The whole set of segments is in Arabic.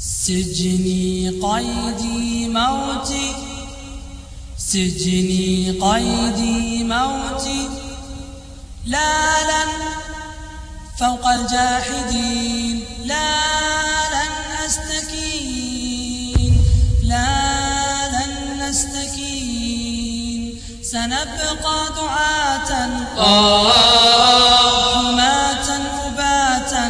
سجني قيدي موتي. سجني قيدي موتي. لا لن فوق الجاحدين. لا لن أستكين. لا لن نستكين سنبقى دعاة. حماة أباتا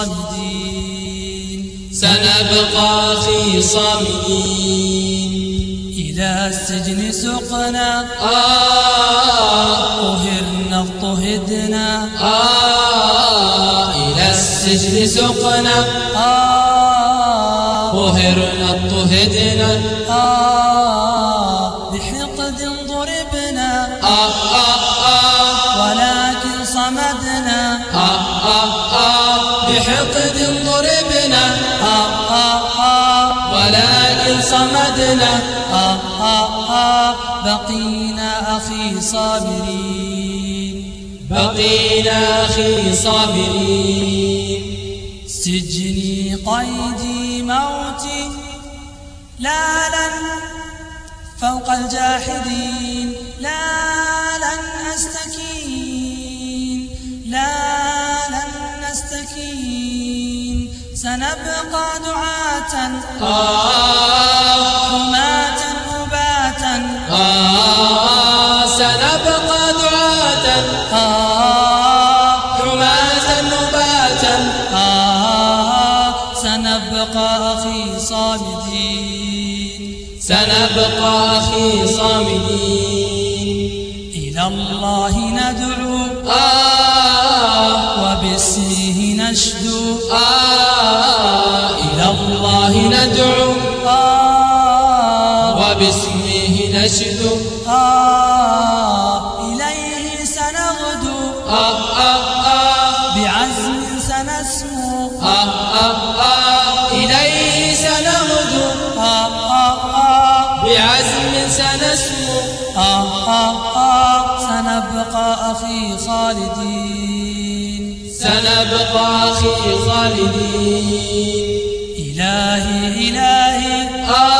صامدين سنبقى أخي صامدين. إلى السجن سقنا. آه طهرنا اضطهدنا. آه إلى السجن سقنا. آه طهرنا اضطهدنا. آه بحقد ضربنا. آه آه آه ولكن صمدنا. بحقد ضربنا آه آه آه ولكن صمدنا آه آه آه بقينا أخي صابرين. بقينا أخي صابرين. سجني قيدي موتي لا لن فوق الجاحدين. لا سنبقى دعاة. آه حماة أباتا آه سنبقى دعاة آه حماة نباتا آه سنبقى أخي صامدين. سنبقى أخي صامدين. إلى الله ندعو. آه. وباسمه نشدو. وباسمه نشد آه إليه سنغدو. آه آه آه. بعزم سنسمو. آه آه آه. إليه سنغدو. آه آه آه. بعزم سنسمو. آه آه آه. سنبقى أخي خالدين. سنبقى أخي خالدين. إلهي إلهي. آه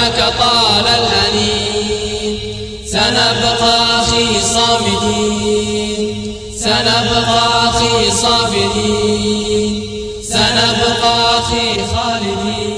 فرحمك طال الأنين سنبقى أخي صامدين. سنبقى أخي صابرين سنبقى أخي خالدين.